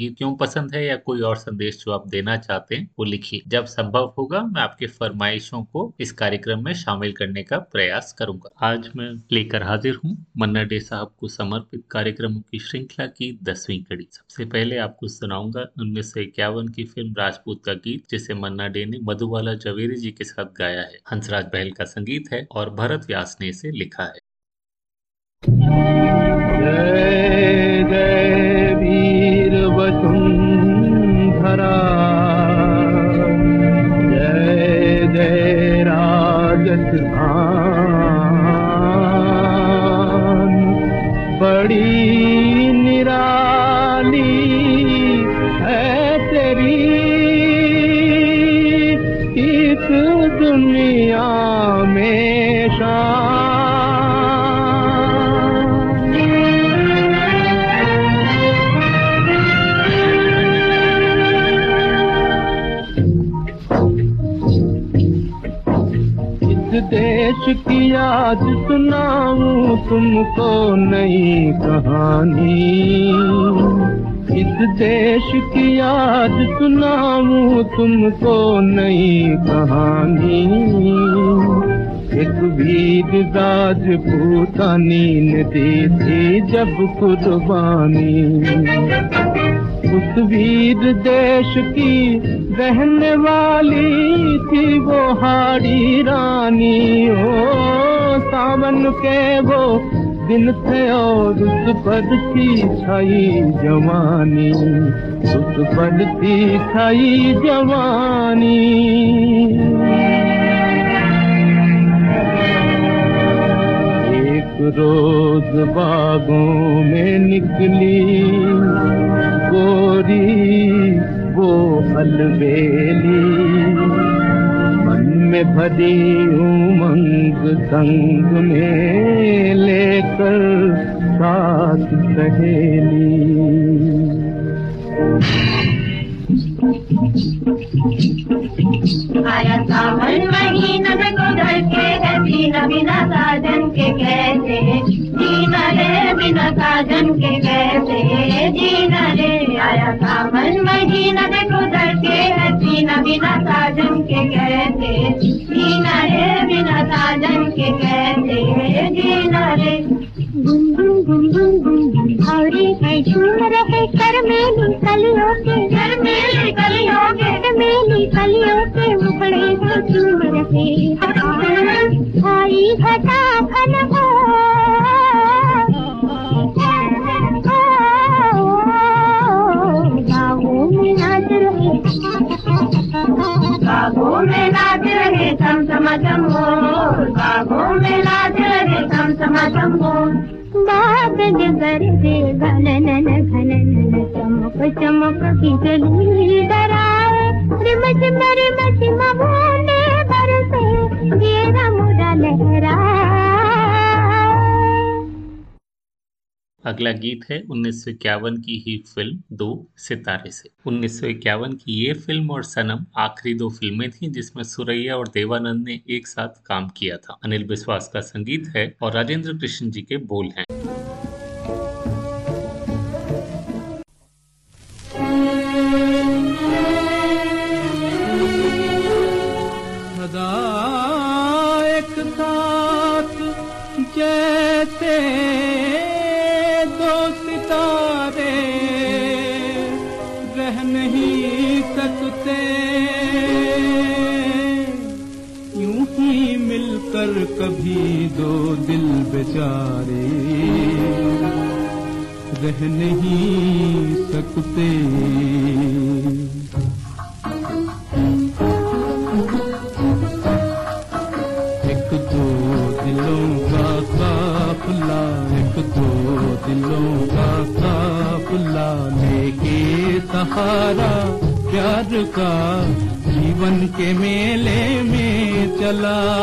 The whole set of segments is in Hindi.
गीत क्यों पसंद है या कोई और संदेश जो आप देना चाहते हैं, वो लिखिए। जब संभव होगा, मैं आपके फरमाइशों को इस कार्यक्रम में शामिल करने का प्रयास करूँगा। आज मैं लेकर हाजिर हूँ मन्ना डे साहब को समर्पित कार्यक्रमों की श्रृंखला की दसवीं कड़ी। सबसे पहले आपको सुनाऊँगा उन्नीस सौ इक्यावन की फ़िल्म राजपूत का गीत, जिसे मन्ना डे ने मधुबाला जवेरी जी के साथ गाया है। हंसराज बहल का संगीत है और भरत व्यास ने इसे लिखा है। जय जय इस देश की आज सुनाऊं तुमको नई कहानी। इस देश की आज सुनाऊं तुमको नई कहानी। एक वीर राजपूतानी ने दी थी जब कुर्बानी। उस वीर देश की रहने वाली थी वो हाड़ी रानी। ओ, सावन के वो दिन थे और उस पर थी छाई जवानी। उस थी छाई जवानी। एक रोज बागों में निकली, गोरी वो अलबेली मन में भरी उमंग संग में लेकर साथ सहेली। आया सावन महीना में गुजर के है जीना बिना साजन के जीना रे बिना साजन के कैसे जीना रे आया सावन महीना में गुजर के जीना बिना साजन के कैसे जीना रे बिना साजन के कैसे जीना रे गुम गुम गुम भावरे है, झूम रहे कर मेली कलियों के। घर में कलियों के। कर मेली कलियों के मुखड़े से झूम रहे। आई घटा घन हो। बागों में लाज रहे थम हो बागों में लाज रहे थम थम हो बादल गरजे घनन घनन चमक चमक बिजली डराए रिम झिम अगला गीत है उन्नीस सौ इक्यावन की ही फ़िल्म दो सितारे से। उन्नीस सौ इक्यावन की ये फ़िल्म और सनम आखिरी दो फ़िल्में थीं जिसमें सुरैया और देवानंद ने एक साथ काम किया था। अनिल विश्वास का संगीत है और राजेंद्र कृष्ण जी के बोल हैं। कभी दो दिल बेचारे। रह नहीं सकते। एक दो दिलों का काफला एक दो दिलों का काफला लेके सहारा प्यार का जीवन के मेले में चला।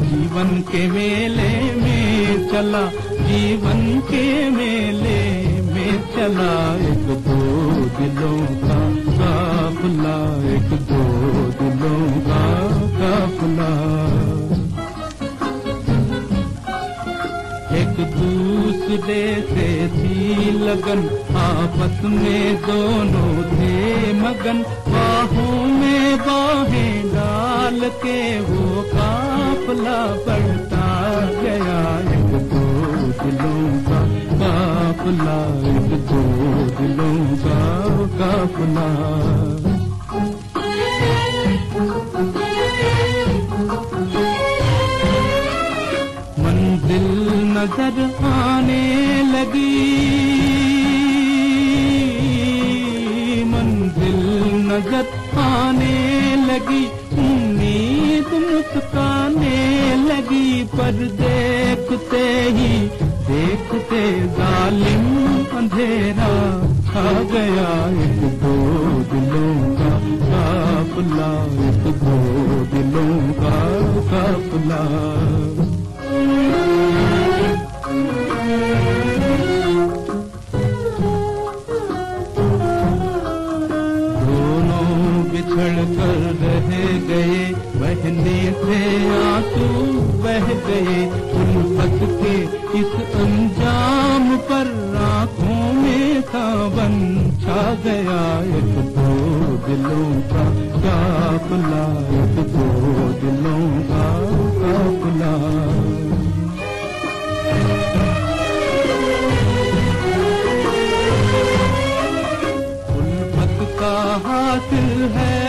जीवन के मेले में चला। जीवन के मेले में चला। एक दो दिलों का काफला, एक दो दिलों का काफला। दूसरे से थी लगन। आपस में दोनों थे मगन। बाहों में बाहें डाल के वो काफला बढ़ता गया। एक दो दिलों का काफला, एक दो दिलों का काफला। मंजिल नज़र आने लगी। मंजिल नज़र आने लगी। उम्मीद मुस्काने लगी। पर देखते ही, देखते जालिम अंधेरा छा गया। एक दो दिलों का काफला, एक दो दिलों का काफला। आँसू बह गए उल्फत के इस अंजाम पर आँखों में सावन छा गया। एक दो दिलों का काफला एक दो दिलों का काफला का हासिल है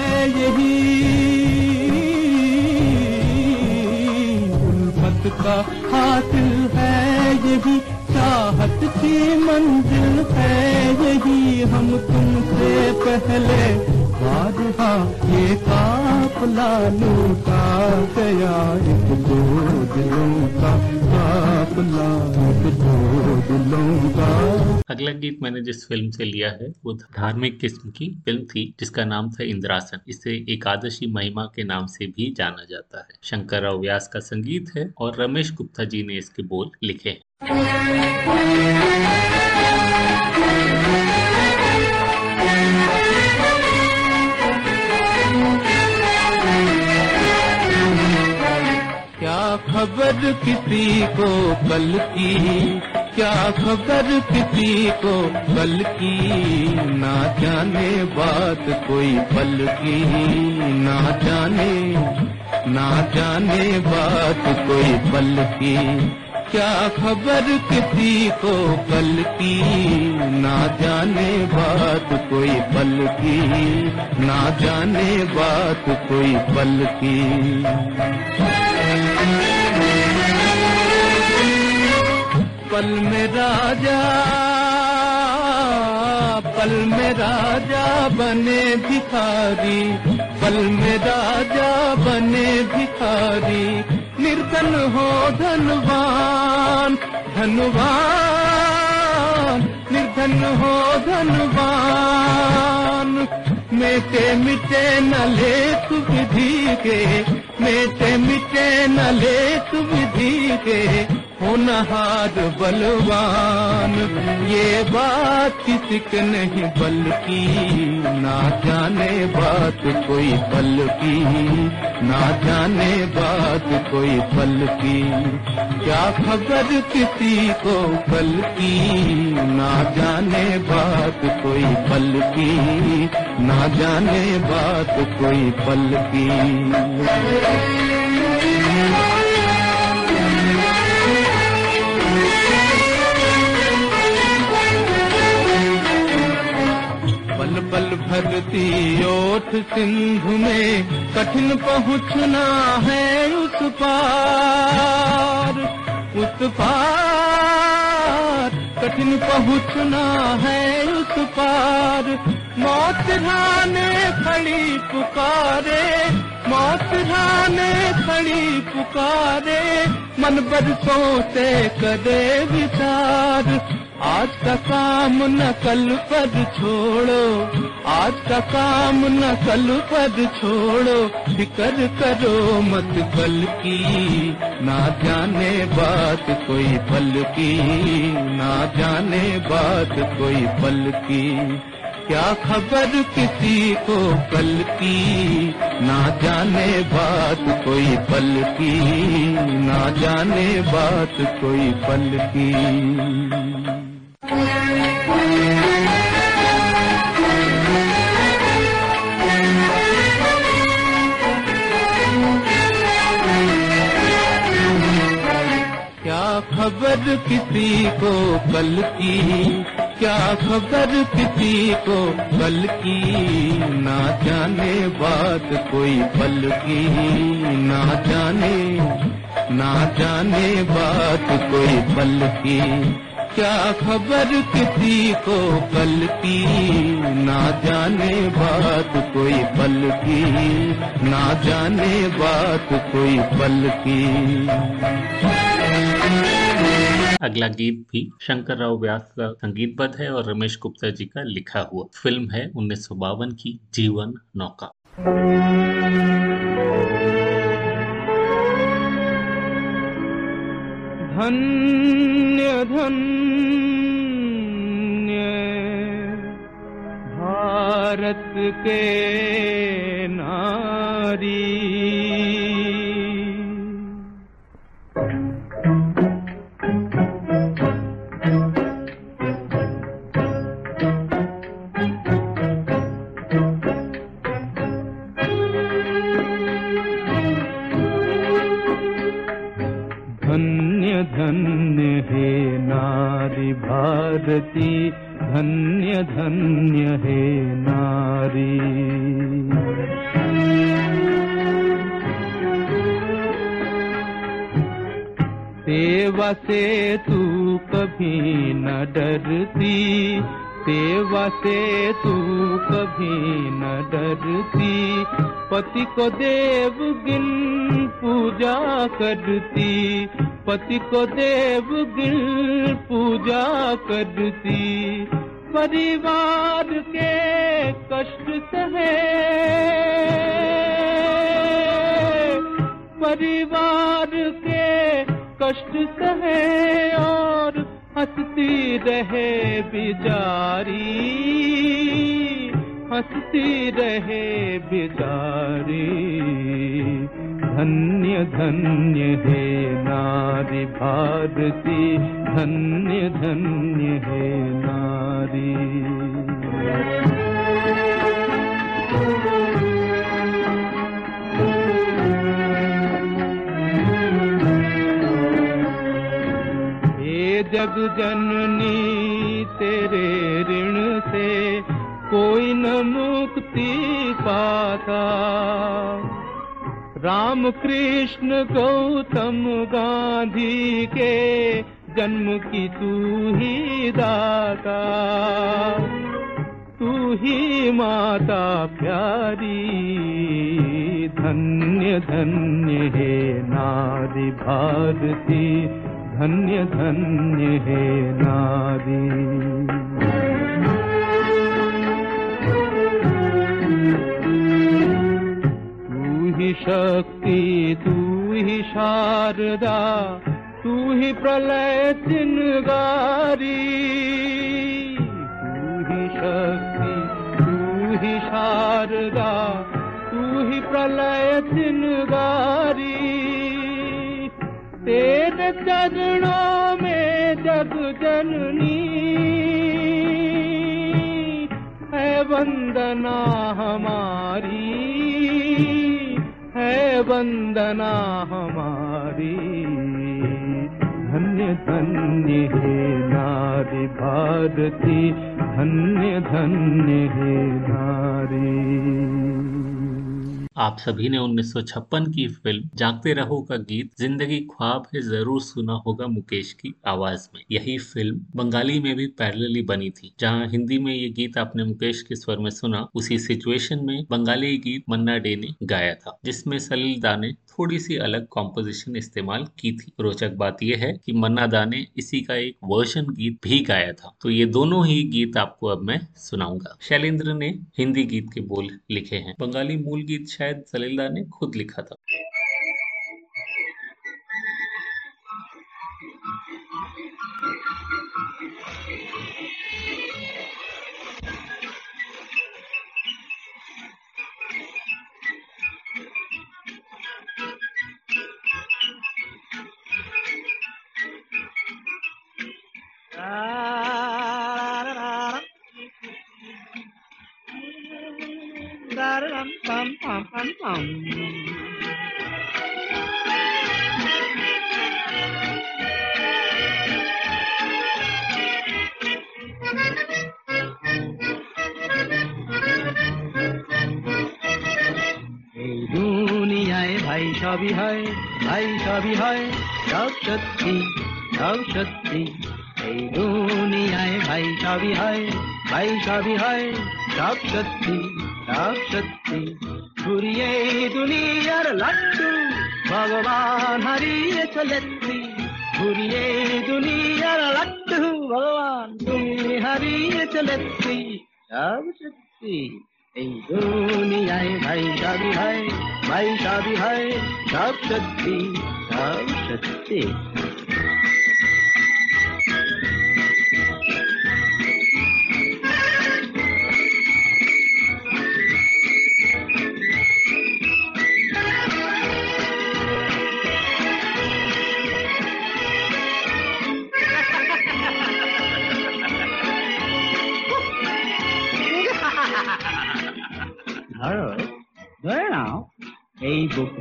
का हासिल है यही चाहत की मंजिल है यही हम तुमसे पहले ये काफला लूटा गया एक दो दिलों का काफला एक दो दिलों का। अगला गीत मैंने जिस फ़िल्म से लिया है, वो धार्मिक किस्म की फ़िल्म थी, जिसका नाम था इंद्रासन। इसे एकादशी महिमा के नाम से भी जाना जाता है। शंकर राव व्यास का संगीत है और रमेश गुप्ता जी ने इसके बोल लिखे हैं। खबर किसी को कल की? क्या खबर किसी को कल की? ना जाने बात कोई पल की। ना जाने ना जाने बात कोई पल की। क्या खबर किसी को कल की? ना जाने बात कोई पल की। ना जाने बात कोई पल की। पल में राजा, पल में राजा बने भिखारी, पल में राजा बने भिखारी, निर्धन हो धनवान धनवान, निर्धन हो धनवान। मेटे मिटे न लेख विधि के, मेटे मिटे न लेख विधि के होनहार बलवान। ये बात किसी के नहीं बल्कि, ना जाने बात कोई पल की ना जाने बात कोई पल की क्या खबर किसी को कल की ना जाने बात कोई पल की ना जाने बात कोई पल की। पल पल भरती ओठ सिंधु में कठिन पहुँचना है उस पार। उस पार कठिन पहुँचना है उस पार। मौत राने खड़ी पुकारे, मौत राने खड़ी पुकारे, मन बरसों से करे विचार। आज का काम न कल पर छोड़ो, आज का काम न कल पर छोड़ो। फिकर करो मत कल की, ना जाने बात कोई पल की, ना जाने बात कोई पल की। क्या खबर किसी को कल की? ना जाने बात कोई पल की, ना जाने बात कोई पल की। क्या खबर किसी को कल की? क्या खबर किसी को? कल की ना जाने बात, कोई पल की ना जाने ना जाने बात, कोई पल की। क्या खबर किसी को? कल की ना जाने बात, कोई पल की। ना जाने बात, कोई पल की। अगला गीत भी शंकर राव व्यास का संगीतबद्ध है और रमेश गुप्ता जी का लिखा हुआ फ़िल्म है उन्नीस सौ बावन की जीवन नौका। धन्य धन्य, भारत के नारी। भारती धन्य धन्य हे नारी। सेवा से तू कभी न डरती, सेवा से तू कभी न डरती, पति को देव गिन पूजा करती पति को देव गिन पूजा करती। परिवार के कष्ट सहे। परिवार के कष्ट सहे और हंसती रहे बिचारी हंसती रहे बिचारी धन्य धन्य हे नारी भारती, धन्य धन्य हे नारी। हे जग जननी, तेरे ऋण से कोई न मुक्ति पाता। राम कृष्ण गौतम गांधी के जन्म की तू ही दाता। तू ही माता प्यारी, धन्य धन्य हे नारी भारती, धन्य धन्य हे नारी। शक्ति, तू ही शारदा, तू ही प्रलय चिन्गारी तू ही शक्ति, तू ही शारदा, तू ही प्रलय चिन्गारी तेरे चरणों में जग जननी, है वंदना हमारी। है वंदना हमारी। धन्य धन्य हे नारी भारती धन्य धन्य हे नारी। आप सभी ने 1956 की फ़िल्म जागते रहो का गीत ज़िंदगी ख्वाब है ज़रूर सुना होगा मुकेश की आवाज़ में। यही फ़िल्म बंगाली में भी पैरेलली बनी थी। जहाँ हिंदी में ये गीत आपने मुकेश के स्वर में सुना, उसी सिचुएशन में बंगाली गीत मन्ना डे ने गाया था, जिसमें सलील दा ने थोड़ी सी अलग कॉम्पोजिशन इस्तेमाल की थी। रोचक बात यह है कि मन्ना दा ने इसी का एक वर्षन गीत भी गाया था। तो ये दोनों ही गीत आपको अब मैं सुनाऊँगा। शैलेंद्र ने हिंदी गीत के बोल लिखे हैं। बंगाली मूल गीत शायद सलील ने खुद लिखा था। এই দুনিয়ায় ভাই সবই হয় ভাই সবই হয় সব সত্যি সব সত্যি এই দুনিয়ায় ভাই সবই হয় ভাই সবই হয় সব সত্যি সব সত্যি ঘুরিয়ে দুনিয়ার লাট্টু ভগবান হারিয়ে চলেছি। ঘুরিয়ে দুনিয়ার লাট্টু ভগবান তুমি হারিয়ে চলেছি। সব সত্যি, এই দুনিয়ায় ভাই সবই হয়, ভাই সবই হয়, সব সত্যি সব সত্যি।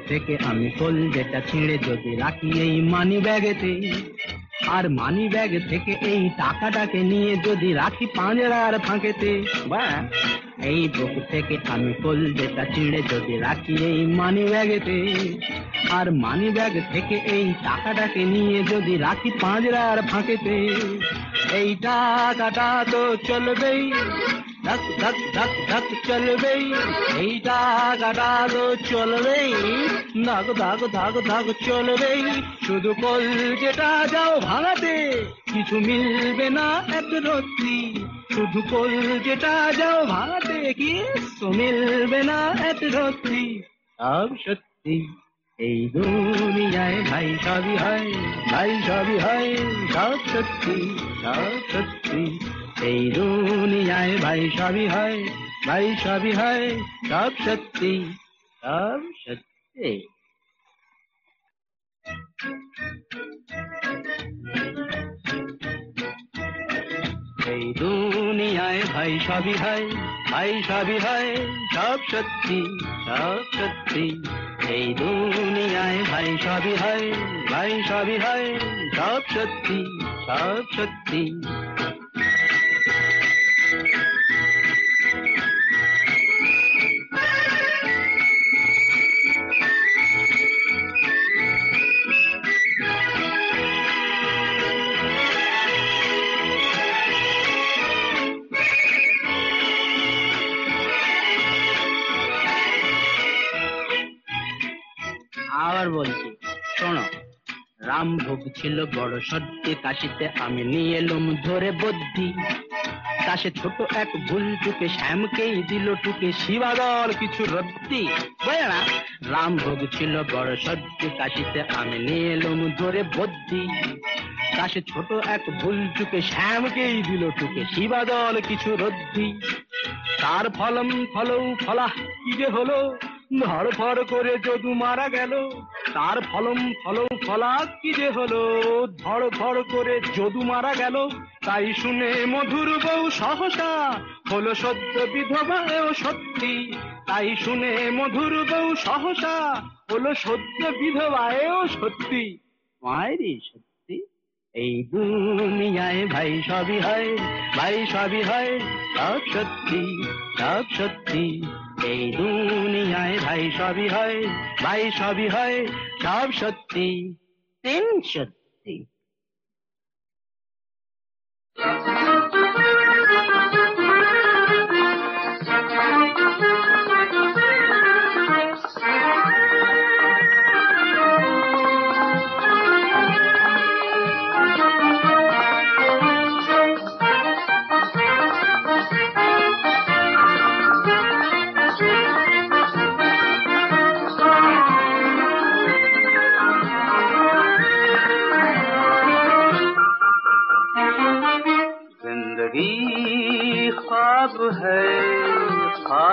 থেকে আমি ফুল যেটা ছিঁড়ে যদি রাখি এই মানি ব্যাগেতে আর মানি ব্যাগ থেকে এই টাকাটাকে নিয়ে যদি রাখি পাঁজরার ফাঁকেতে বা এই বুক থেকে আমি ফুল যেটা ছিঁড়ে যদি রাখি এই মানি ব্যাগেতে আর মানি ব্যাগ থেকে এই টাকাটাকে নিয়ে যদি রাখি পাঁজরার ফাঁকেতে এই টাকাটা তো চলবেই। ধক ধক ধক ধক চলবেই এই টাকাটা তো চলবেই ধাক ধাক ধাক ধাক চলবেই শুধু কল যেটা যাও ভাঙাতে কিছু মিলবে না এক রত্তি। শুধু কল যেটা যাও ভাঙাতে কিছু মিলবে না এক রত্তি। সব সত্যি, এই দুনিয়ায় ভাই সবই হয়, ভাই সবই হয়, সব সত্যি সব সত্যি। এই দুনিয়ায় ভাই সবই হয়, ভাই সবই হয়, সব সত্যি সব সত্যি। এই দুনিয়ায় ভাই সবই হয়, ভাই সবই হয়, সব সত্যি সব সত্যি। এই দুনিয়ায় ভাই সবই হয়, ভাই সবই হয়, সব সত্যি সব সত্যি। আবার বলছি, শোনো রামভোগ ছিল বড় সত্যি, কাশিতে আমি নিয়ে এলুম ধরে বুদ্ধি। কাশে ছোট এক ভুল টুকে শ্যামকেই দিল টুকে শিবাদল কিছু রদ্দি বুঝলে না রামভোগ ছিল বড় সত্যি, কাশিতে আমি নিয়ে এলুম ধরে বুদ্ধি। কাশে ছোট এক ভুল টুকে শ্যামকেই দিল টুকে শিবাদল কিছু রদ্দি তার ফলম ফলৌ ফলা কি যে হলো? ধর ফর করে যদু মারা গেল, তার ফলম ফলৌ ফলা কি যে হলো? ধর ধর করে যদু মারা গেল, তাই শুনে মধুর বউ সহসা হলো সদ্য বিধবা এও সত্যি তাই শুনে মধুর বউ সহসা হলো সদ্য বিধবা এও সত্যি মায়েরই সত্যি। এই দুনিয়ায় ভাই সবই হয়, ভাই সবই হয়, সব সত্যি সব সত্যি। এই দুনিয়ায় ভাই সবই হয়, ভাই সবই হয়, সব সত্যি, তিন সত্যি।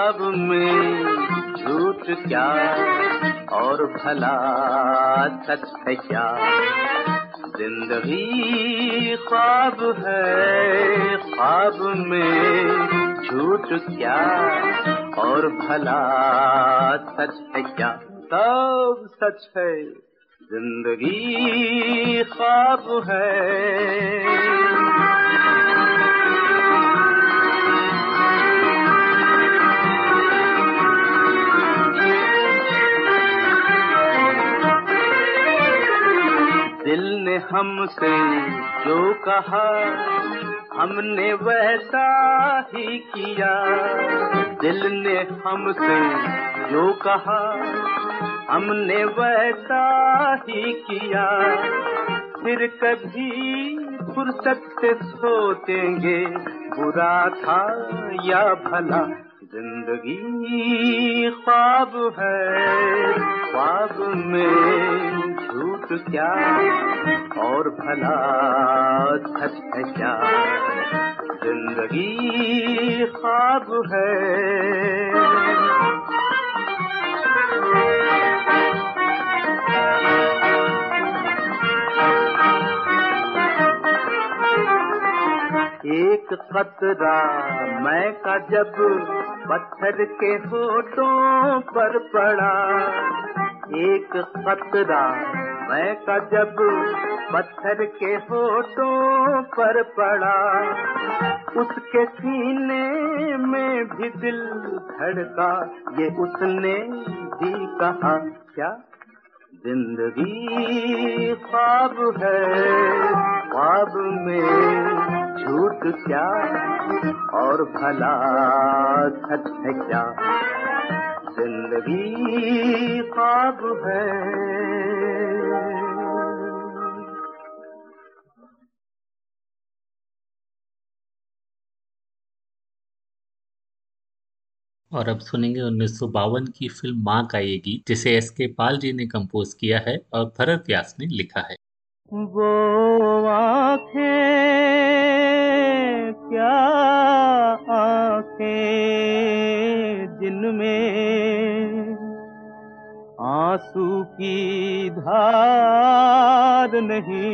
ख्वाब में झूठ क्या और भला सच है क्या? ज़िंदगी ख्वाब है, ख्वाब में झूठ क्या और भला सच है क्या? सब सच है, ज़िंदगी ख्वाब है। हमसे जो कहा, हमने वैसा ही किया। दिल ने हमसे जो कहा, हमने वैसा ही किया। फिर कभी फुर्सत से सोचेंगे, बुरा था या भला। ज़िंदगी ख्वाब है, ख्वाब में झूठ क्या? और भला सच है क्या? ज़िंदगी ख्वाब है। एक कतरा मैं का जब पत्थर के होठों पर पड़ा, एक कतरा मैं का जब पत्थर के होठों पर पड़ा, उसके सीने में भी दिल धड़का, ये उसने भी कहा, क्या ज़िंदगी ख्वाब है, ख्वाब में झूठ क्या और भला सच है क्या? ज़िंदगी ख्वाब है। और अब सुनेंगे उन्नीस सौ बावन की फ़िल्म माँ का ये गीत जिसे एस के पाल जी ने कंपोज किया है और भरत व्यास ने लिखा है। वो आँखें क्या आँखें? जिनमें आँसू की धार नहीं।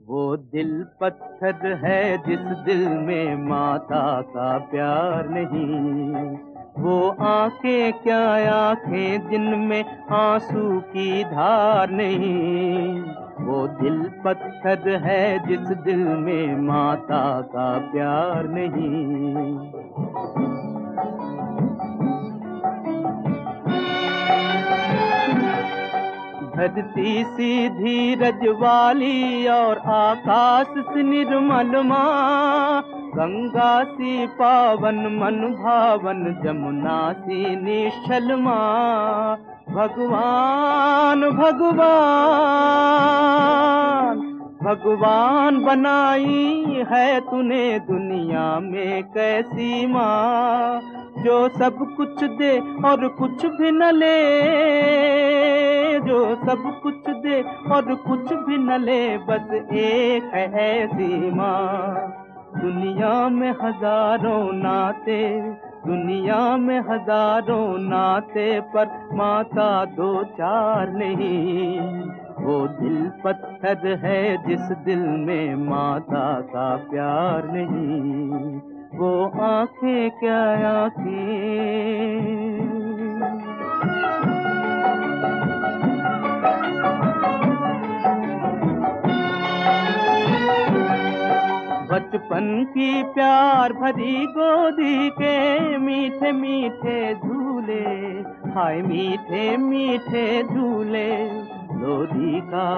वो दिल पत्थर है जिस दिल में माता का प्यार नहीं। वो आँखें क्या आँखें जिनमें आँसू की धार नहीं। वो दिल पत्थर है जिस दिल में माता का प्यार नहीं। धरती सी धीरज वाली और आकाश से निर्मल माँ। गंगा सी पावन, मन भावन, जमुना सी निश्चल माँ। भगवान भगवान। भगवान बनाई है तूने दुनिया में कैसी माँ, जो सब कुछ दे और कुछ भी न ले, जो सब कुछ दे और कुछ भी न ले, बस एक है ऐसी माँ दुनिया में हज़ारों नाते, दुनिया में हज़ारों नाते पर माता दो चार नहीं। वो दिल पत्थर है जिस दिल में माता का प्यार नहीं। वो आँखें क्या आँखें? बचपन की प्यार भरी गोदी के मीठे मीठे झूले, हाय मीठे मीठे झूले। लोधी का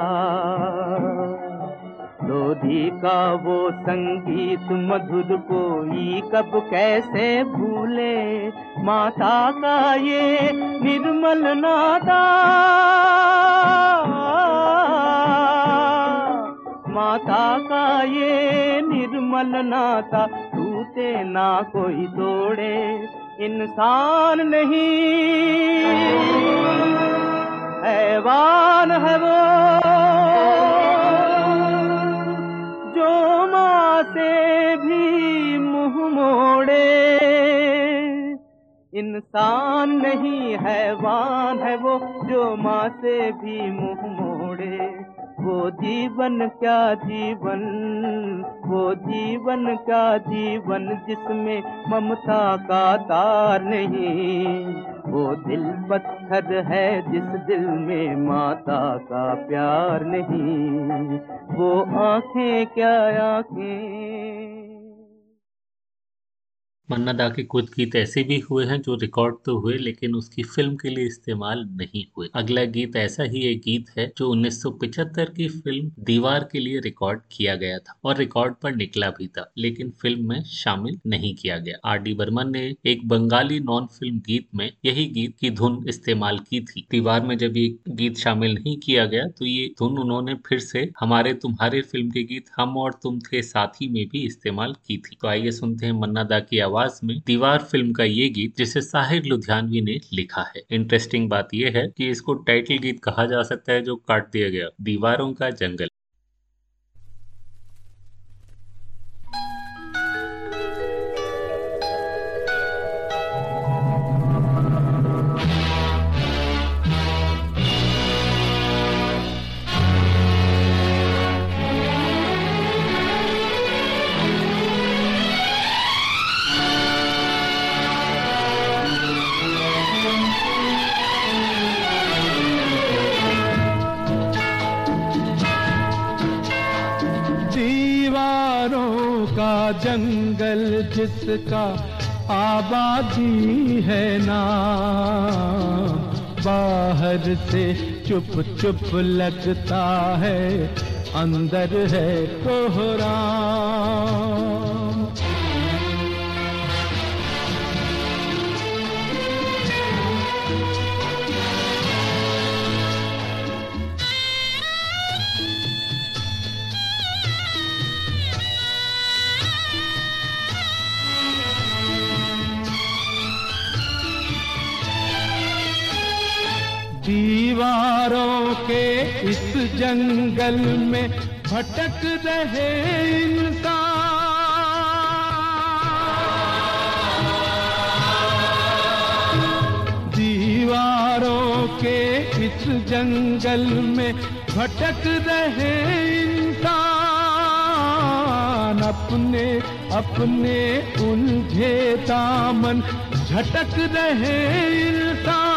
लोधी का वो संगीत मधुर कोई कब कैसे भूले? माता का ये निर्मल नादा। माता का ये निर्मल नाता, टूटे ना कोई तोड़े। इंसान नहीं। हैवान है वो, जो माँ से भी मुँह मोड़े। इंसान नहीं हैवान है वो, जो माँ से भी मुँह मोड़े। वो जीवन क्या जीवन? वो जीवन क्या जीवन जिसमें ममता का तार नहीं? वो दिल पत्थर है जिस दिल में माता का प्यार नहीं? वो आँखें क्या आँखें? मन्ना दा के कुछ गीत ऐसे भी हुए हैं जो रिकॉर्ड तो हुए, लेकिन उसकी फ़िल्म के लिए इस्तेमाल नहीं हुए। अगला गीत ऐसा ही एक गीत है जो 1975 की फ़िल्म दीवार के लिए रिकॉर्ड किया गया था और रिकॉर्ड पर निकला भी था, लेकिन फ़िल्म में शामिल नहीं किया गया। आर डी बर्मन ने एक बंगाली नॉन फ़िल्म गीत में यही गीत की धुन इस्तेमाल की थी। दीवार में जब ये गीत शामिल नहीं किया गया तो ये धुन उन्होंने फिर से हमारे तुम्हारे फ़िल्म के गीत हम और तुम थे साथी में भी इस्तेमाल की थी। तो आइए सुनते हैं मन्ना दा की आवाज़। आवाज़ में दीवार फ़िल्म का ये गीत, जिसे साहिर लुधियानवी ने लिखा है। इंटरेस्टिंग बात यह है कि इसको टाइटल गीत कहा जा सकता है जो काट दिया गया, दीवारों का जंगल। जिसका आबादी है ना। बाहर से चुप चुप लगता है अंदर है कोहरा। दीवारों के इस जंगल में भटक रहे इंसान। दीवारों के इस जंगल में भटक रहे इंसान। अपने अपने उलझे दामन, झटक रहे इंसान।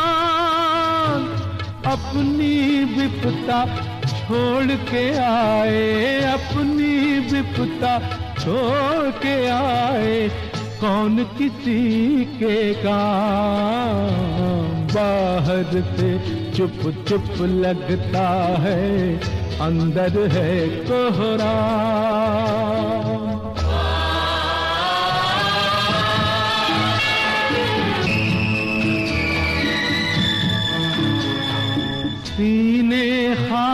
अपनी विपता छोड़ के आए, अपनी विपता छोड़ के आए। कौन किसी के काम? बाहर से चुप चुप लगता है, अंदर है कोहरा।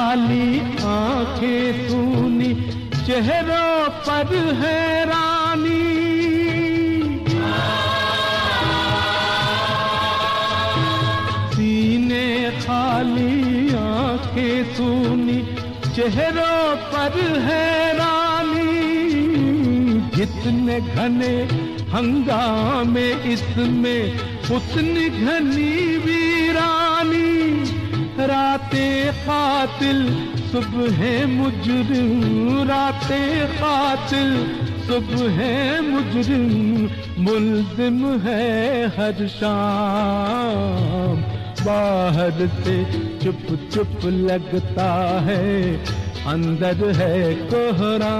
खाली आँखें सुनी चेहरों पर हैरानी सीने खाली आँखें सुनी चेहरों पर हैरानी जितने घने हंगामे, इसमें उतनी घनी वीरानी रातें कातिल, सुबह मुजरिम, रातें कातिल, सुबह है मुजरिम, मुलजिम है हर शाम। बाहर से चुप चुप लगता है, अंदर है कोहरा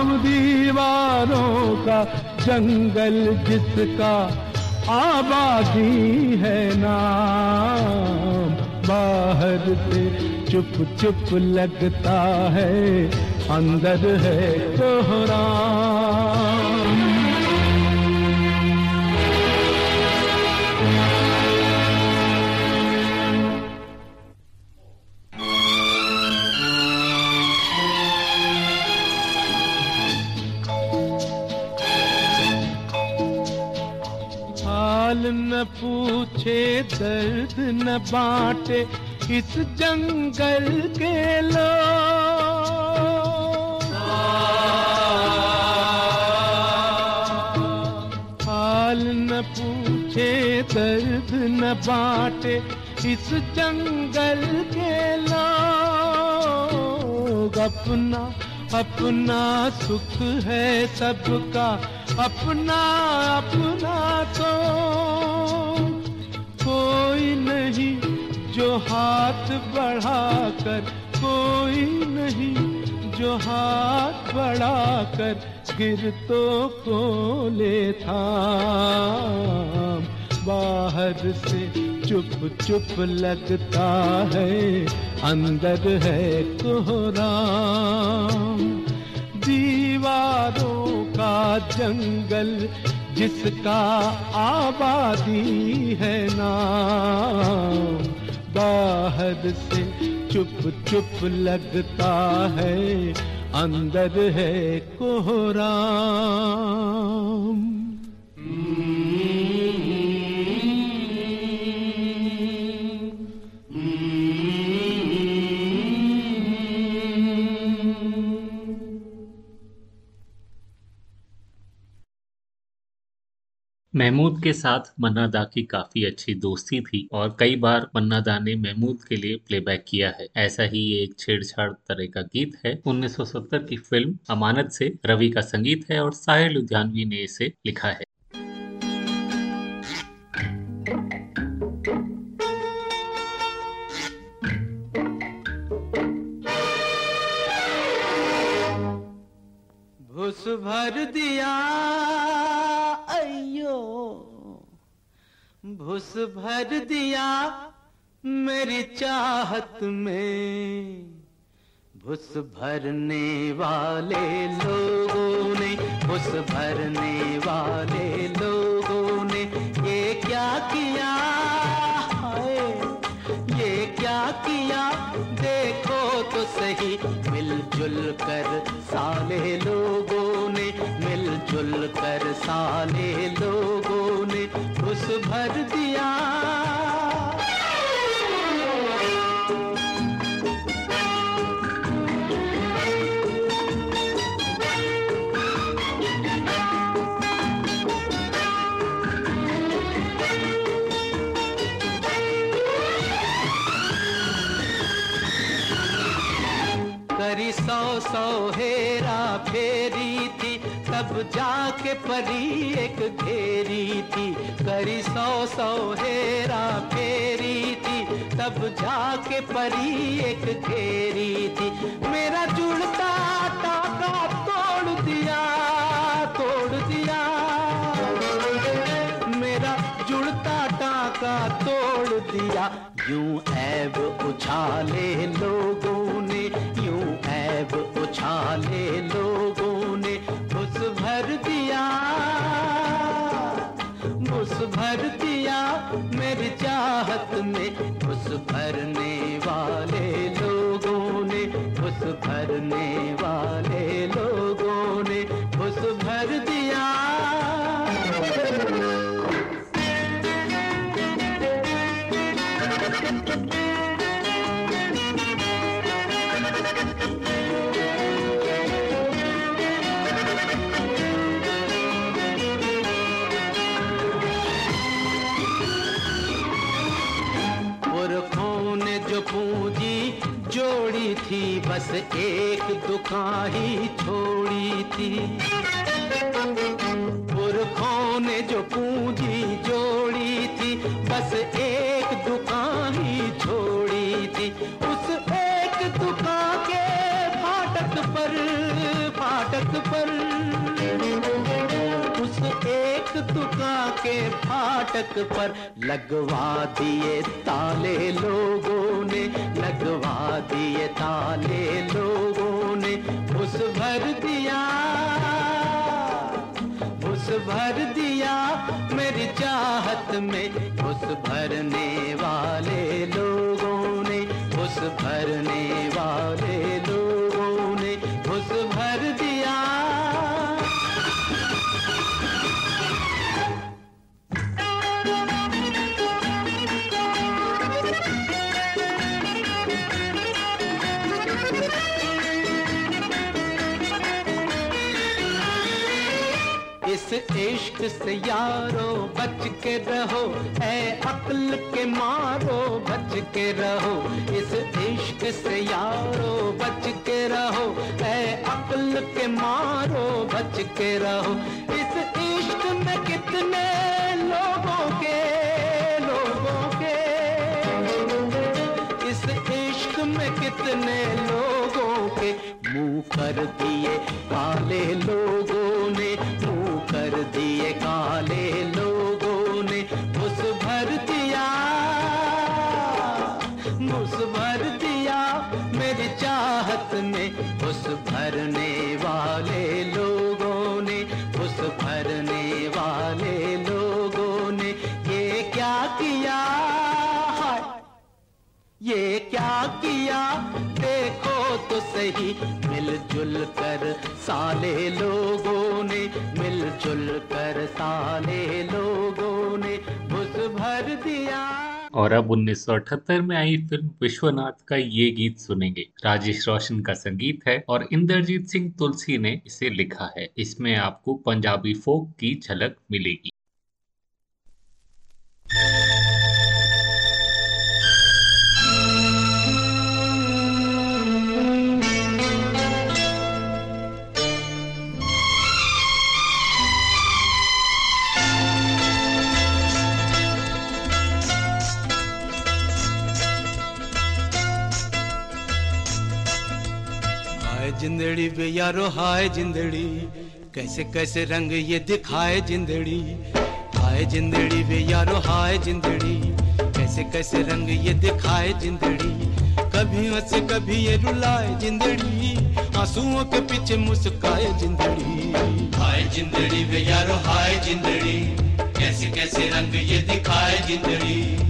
नाम दीवारों का जंगल जिसका आबादी है नाम। बाहर से चुप चुप लगता है अंदर है कोहराम हाल न पूछे, दर्द न बांटे इस जंगल के लोग। हाल न पूछे, दर्द न बांटे इस जंगल के लोग। अपना अपना सुख है सबका अपना अपना तो कोई नहीं, जो हाथ बढ़ाकर, कोई नहीं, जो हाथ बढ़ाकर गिर तो को लेता। बाहर से चुप चुप लगता है, अंदर है कोहराम दीवारों का जंगल जिसका आबादी है नाम। बाहर से चुप चुप लगता है, अंदर है कोहराम। महमूद के साथ मन्ना दा की काफ़ी अच्छी दोस्ती थी और कई बार मन्ना दा ने महमूद के लिए प्लेबैक किया है। ऐसा ही एक छेड़छाड़ तरह का गीत है। 1970 की फ़िल्म अमानत से रवि का संगीत है और साहिल लुधियानवी ने इसे लिखा है। भर दिया अयो भूस भर दिया मेरी चाहत में। भूस भरने वाले लोगों ने, भूस भरने वाले लोगों ने ये क्या किया? ये क्या किया? देखो तो सही, मिलजुल कर साले लोगों ने मिलजुल कर साले लोगों ने खुश भर दिया। जाके परी एक घेरी थी, करी सौ सौ हेरा फेरी थी, तब जाके परी एक घेरी थी। मेरा जुड़ता टाका तोड़ दिया तोड़ दिया। मेरा जुड़ता टाका तोड़ दिया, यूँ ऐब उछाले लोगों में उस भरने वाले लोगों ने उस भरने वाले बस एक दुकान ही छोड़ी थी। पुरखों ने जो पूंजी जोड़ी थी, बस एक दुकान ही छोड़ी थी। उस एक दुकान के फाटक पर फाटक पर तुका के फाटक पर लगवा दिए ताले लोगों ने, लगवा दिए ताले लोगों ने। उस भर दिया उस भर दिया मेरी चाहत में। उस भरने वाले लोगों ने उस भरने वाले लोगों इश्क से यारो बच के रहो ऐ अक्ल के मारो बच के रहो। इस इश्क से यारो बच के रहो ऐ अक्ल के मारो बच के रहो। इस इश्क में कितने लोगों के लोगों के? इस इश्क में कितने लोगों के? मुँह कर दिए काले लोगों ने, मुँह दिए काले लोगों ने उस भर दिया। मुस भर दिया। मेरी चाहत में उस भरने वाले लोगों ने उस भरने वाले लोगों ने ये क्या किया? ये क्या किया? देखो तो सही। मिलजुल कर साले लोगों ने, मिलजुल कर साले लोगों ने घुस भर दिया। और अब 1978 में आई फ़िल्म विश्वनाथ का ये गीत सुनेंगे। राजेश रोशन का संगीत है और इंद्रजीत सिंह तुलसी ने इसे लिखा है। इसमें आपको पंजाबी फोक की झलक मिलेगी। जिंदड़ी वे यारो हाय जिंदड़ी। कैसे कैसे रंग ये दिखाए जिंदड़ी। हाय जिंदड़ी वे यारो हाय जिंदड़ी। कैसे कैसे रंग ये दिखाए जिंदड़ी। कभी हंसे, कभी ये रुलाए जिंदड़ी। आंसुओं के पीछे मुस्काए जिंदड़ी। हाय जिंदड़ी वे यारो हाय जिंदड़ी। कैसे कैसे रंग ये दिखाए जिंदड़ी।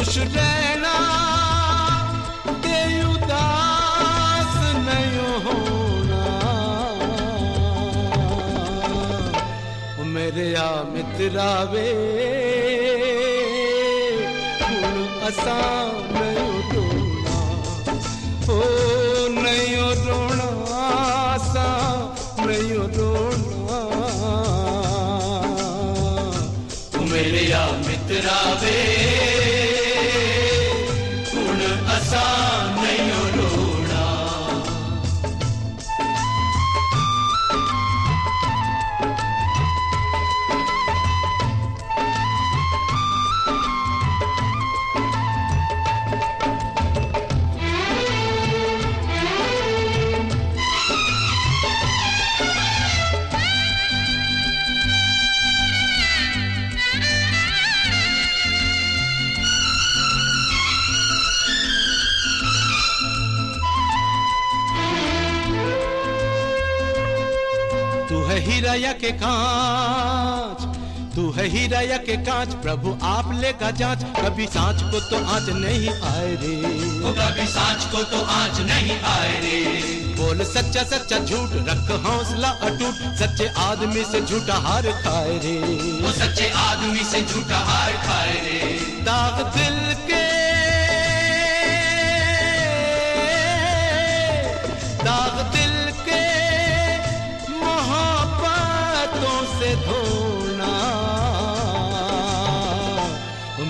खुश रहना के उदास नहीं होना। मेरे आ मित्रा वे गुण असां नयो रोना ओ मेरे मित्रा वे के कांच। तू है हीरा के कांच प्रभु आप लेगा जाँच। कभी सांच को तो आँच नहीं आए रे। वो कभी सांच को तो आज नहीं आए रे। बोल सच्चा सच्चा झूठ रख हौसला अटूट। सच्चे आदमी से झूठा हार खाए रे। वो सच्चे आदमी से झूठा हार खाए रे। दाग दिल के से धोना।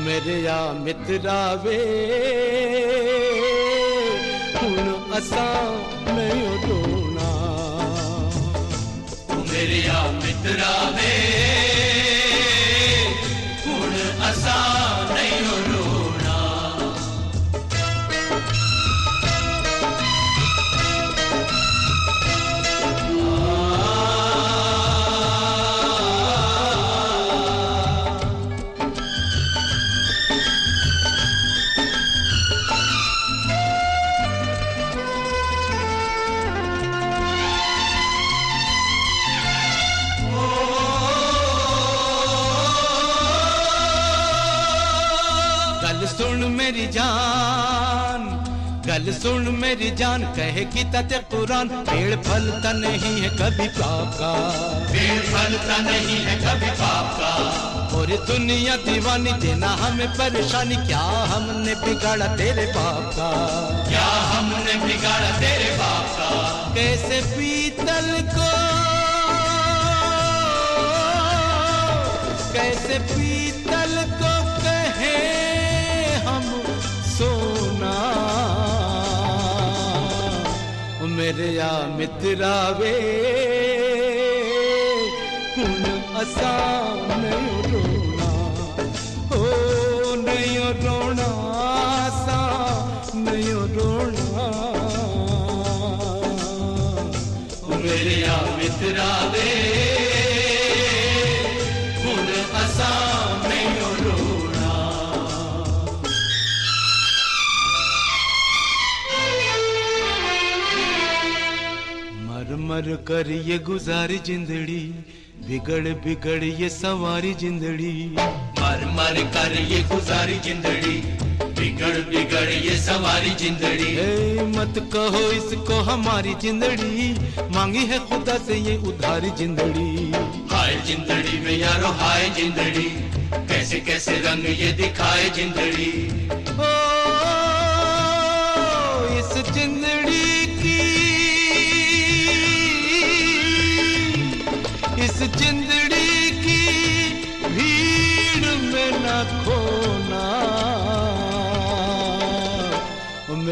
मेरे या मित्रा वे हूँ असा नहीं धोना मेरे या मित्रा वे मेरी जान। गल सुन मेरी जान कहे की तते कुरान। पेड़ फलता नहीं है कभी पाप। का पेड़ फलता नहीं है कभी पाप। का और दुनिया दीवानी देना हमें परेशानी। क्या हमने बिगाड़ा तेरे बाप का क्या हमने बिगाड़ा तेरे बाप का कैसे पीतल को? कैसे पीतल दरिया मित्रावे कुण असां नयो रोना हो नयो रोना, असां नयो रोना। दरिया मित्रावे कुण असां मर कर ये गुजारी जिंदड़ी। बिगड़ बिगड़ ये सवारी जिंदड़ी। मर मर कर ये गुजारी जिंदड़ी। बिगड़ बिगड़ ये सवारी जिंदड़ी। ए, मत कहो इसको हमारी जिंदड़ी। मांगी है खुदा से ये उधारी जिंदड़ी। हाय जिंदड़ी में यारो हाय जिंदड़ी। कैसे कैसे रंग ये दिखाए जिंदड़ी। ओ इस जिंदड़ी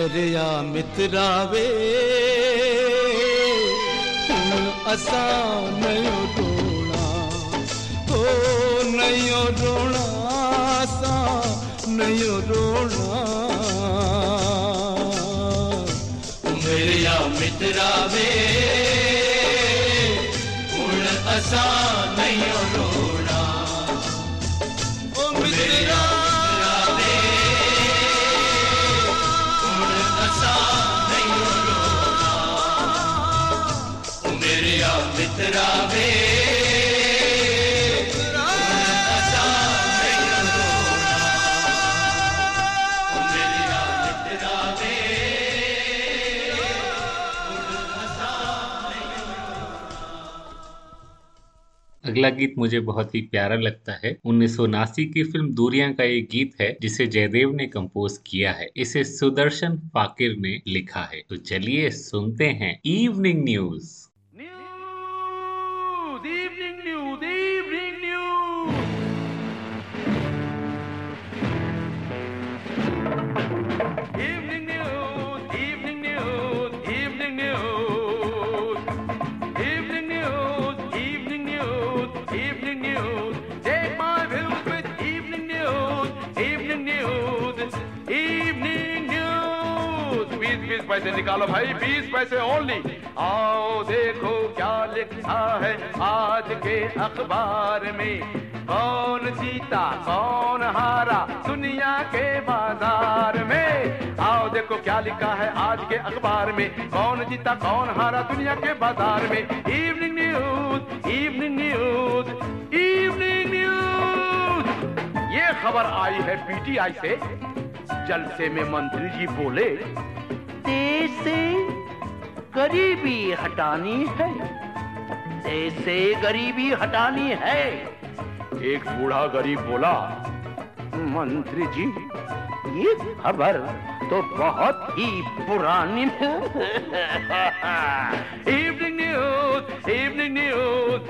दरिया मितरावे। हुन असां नयो रोणा। ओ नयो रोणा असां नयो रोणा। दरिया मितरावे। हुन असां नयो रोणा। अगला गीत मुझे बहुत ही प्यारा लगता है। उन्नीस सौ उनासी की फ़िल्म दूरिया का एक गीत है, जिसे जयदेव ने कंपोज किया है। इसे सुदर्शन फाकिर ने लिखा है। तो चलिए सुनते हैं इवनिंग न्यूज़ पैसे निकालो भाई, बीस पैसे ओनली आओ देखो क्या लिखा है आज के अखबार में। कौन जीता, कौन हारा दुनिया के बाज़ार में। आओ देखो क्या लिखा है आज के अखबार में। कौन जीता, कौन हारा दुनिया के बाज़ार में। Evening news evening news evening news ये खबर आई है पीटीआई से। जलसे में मंत्री जी बोले देश से गरीबी हटानी है। देश से गरीबी हटानी है। एक बूढ़ा गरीब बोला, मंत्री जी, ये खबर तो बहुत ही पुरानी है। Evening news evening news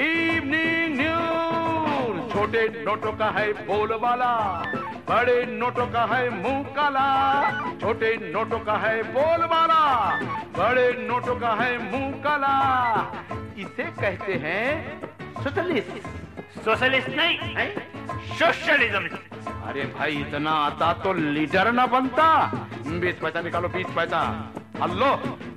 evening news छोटे नोटों का है बोल वाला बड़े नोटों का है मुँह काला छोटे नोटों का है बोल वाला बड़े नोटों का है मुँह काला। इसे कहते हैं सोशलिस्ट। सोशलिस्ट नहीं है? सोशलिज्म। अरे भाई इतना आता तो लीडर ना बनता। बीस पैसा निकालो बीस पैसा। Hello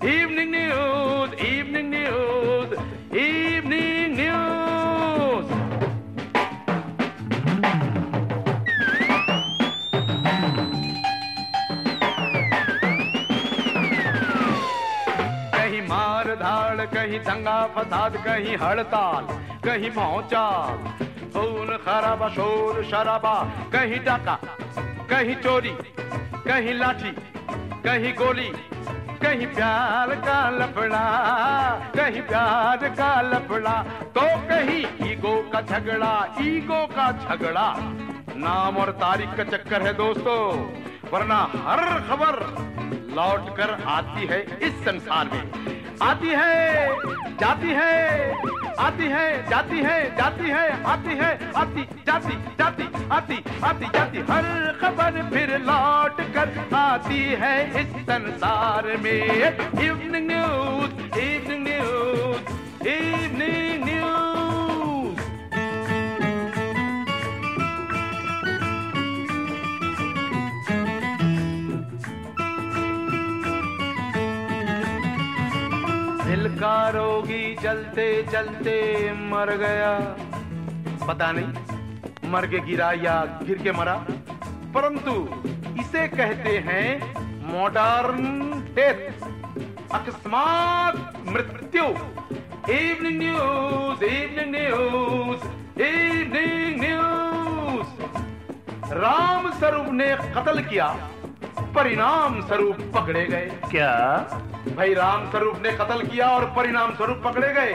evening news evening news evening news धाड़, कहीं दंगा फसाद, कहीं हड़ताल, कहीं भौचाल खून, खराबा, शोर, शराबा, कहीं डाका, कहीं चोरी, कहीं लाठी, कहीं गोली, कहीं प्यार का लफड़ा, कहीं प्यार का लफड़ा तो कहीं ईगो का झगड़ा, ईगो का झगड़ा। नाम और तारीख का चक्कर है दोस्तों, वरना हर खबर लौट कर आती है इस संसार में। आती है, जाती है, आती है, जाती है जाती है, आती है, आती, जाती जाती, आती आती, जाती, हर खबर फिर लौट कर आती है इस संसार में। Evening news evening news evening news दिल का रोगी जलते जलते मर गया। पता नहीं मर के गिरा या गिर के मरा, परंतु इसे कहते हैं मॉडर्न डेथ अकस्मात मृत्यु। Evening news evening news evening news Ram Swaroop ने कत्ल किया, परिणाम स्वरूप पकड़े गए। क्या? भाई राम स्वरूप ने कत्ल किया और परिणाम स्वरूप पकड़े गए।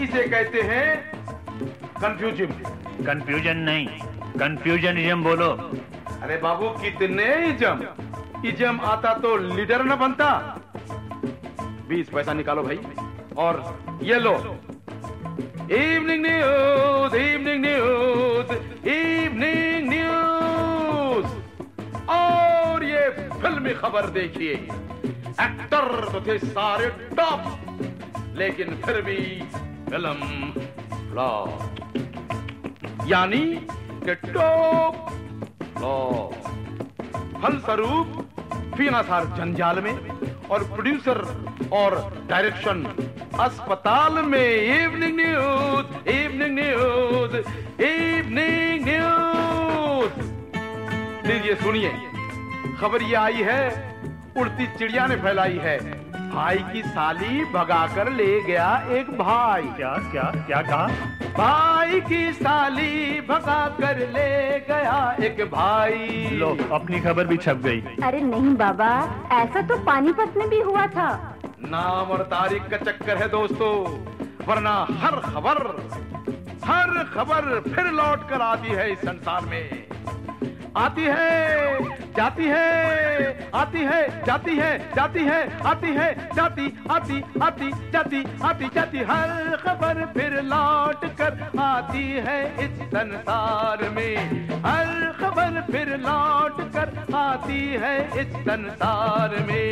इसे कहते हैं कंफ्यूजन कंफ्यूजन नहीं। कंफ्यूजनिज्म बोलो। अरे बाबू कितने इजम? इजम आता तो लीडर न बनता। बीस पैसा निकालो भाई। और ये लो। Evening news evening news evening news और ये फिल्मी खबर देखिए। एक्टर तो थे सारे टॉप लेकिन फिर भी फ़िल्म फ्लॉप यानी कि टॉप फ्लॉप फलस्वरूप फिनासार जंजाल में और प्रोड्यूसर और डायरेक्शन अस्पताल में. Evening news evening news evening news लीजिए सुनिए, खबर ये आई है उड़ती चिड़िया ने फैलाई है। भाई की साली भगाकर ले गया एक भाई। क्या क्या क्या कहा? भाई की साली भगाकर ले गया एक भाई। लो अपनी खबर भी छप गई। अरे नहीं बाबा ऐसा तो पानीपत में भी हुआ था। नाम और तारीख का चक्कर है दोस्तों वरना हर खबर हर खबर फिर लौट कर आती है इस संसार में। आती है, जाती है, आती है, जाती है जाती है, आती है, जाती, आती आती, जाती आती, जाती, हर खबर फिर लौट कर आती है इस संसार में। हर खबर फिर लौट कर आती है इस संसार में।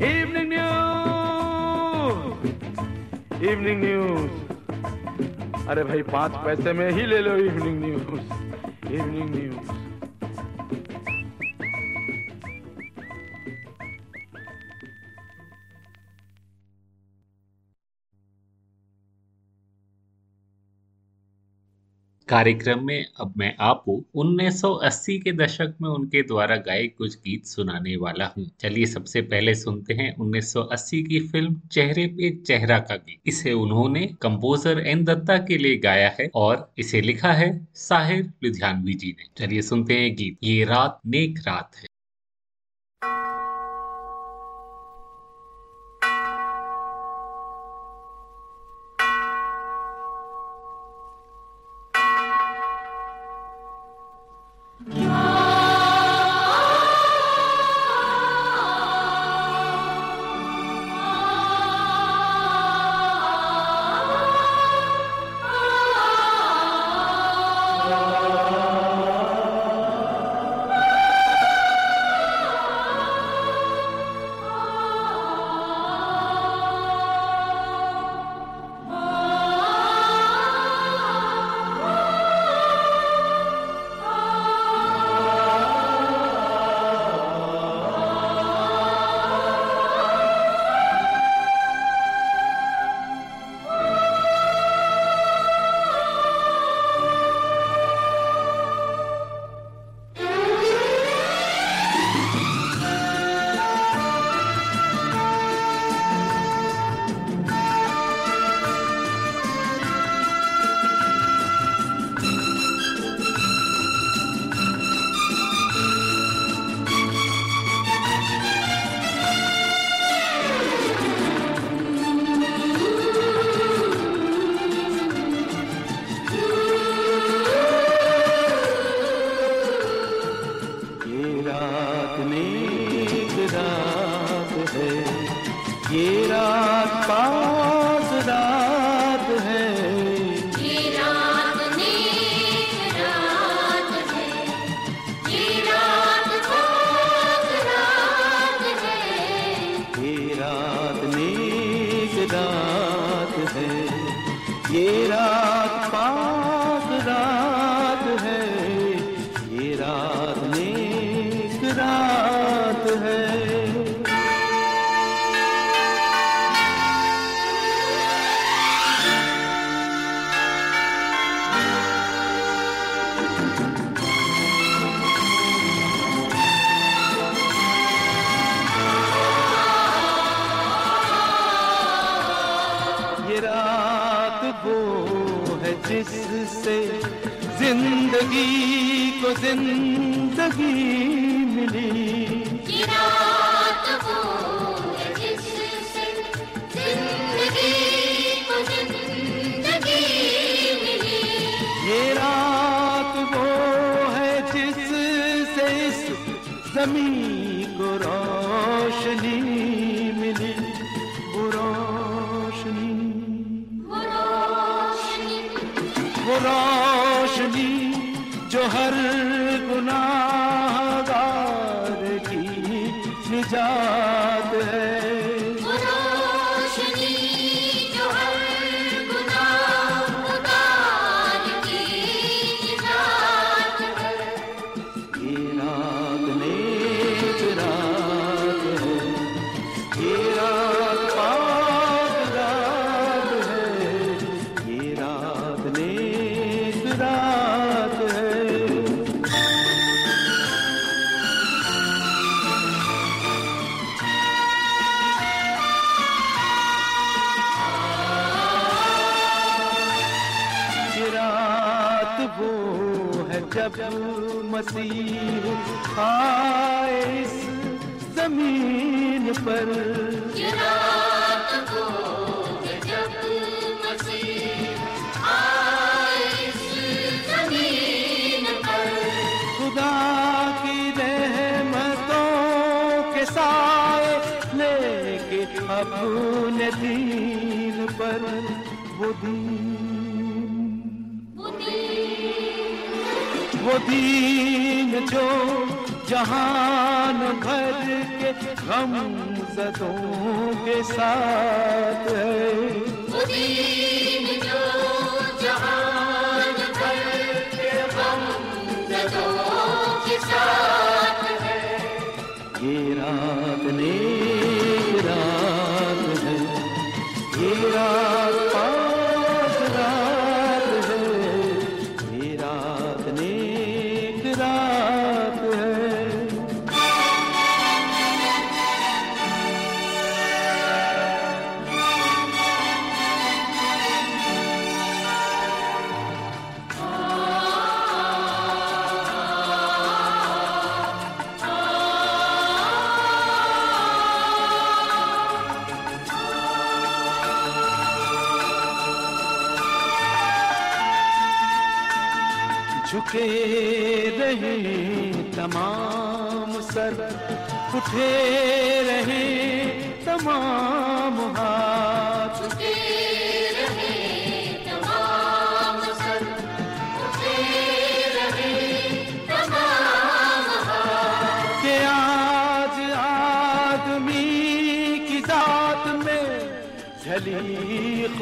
इवनिंग न्यूज़ इवनिंग न्यूज़ अरे भाई, पाँच पैसे में ही ले लो इवनिंग न्यूज़ इवनिंग न्यूज़ कार्यक्रम में अब मैं आपको 1980 के दशक में उनके द्वारा गाए कुछ गीत सुनाने वाला हूँ। चलिए सबसे पहले सुनते हैं 1980 की फ़िल्म चेहरे पे चेहरा का गीत। इसे उन्होंने कंपोजर एन दत्ता के लिए गाया है और इसे लिखा है साहिर लुधियानवी जी ने। चलिए सुनते हैं गीत। ये रात नेक रात है। ज़िंदगी मिली। ये रात वो है जिससे ज़मीन आए इस ज़मीन पर। खुदा की रहमतों के साए लेके अपने दीन पर वो दीन जहान भर के गम जदों के साथ है।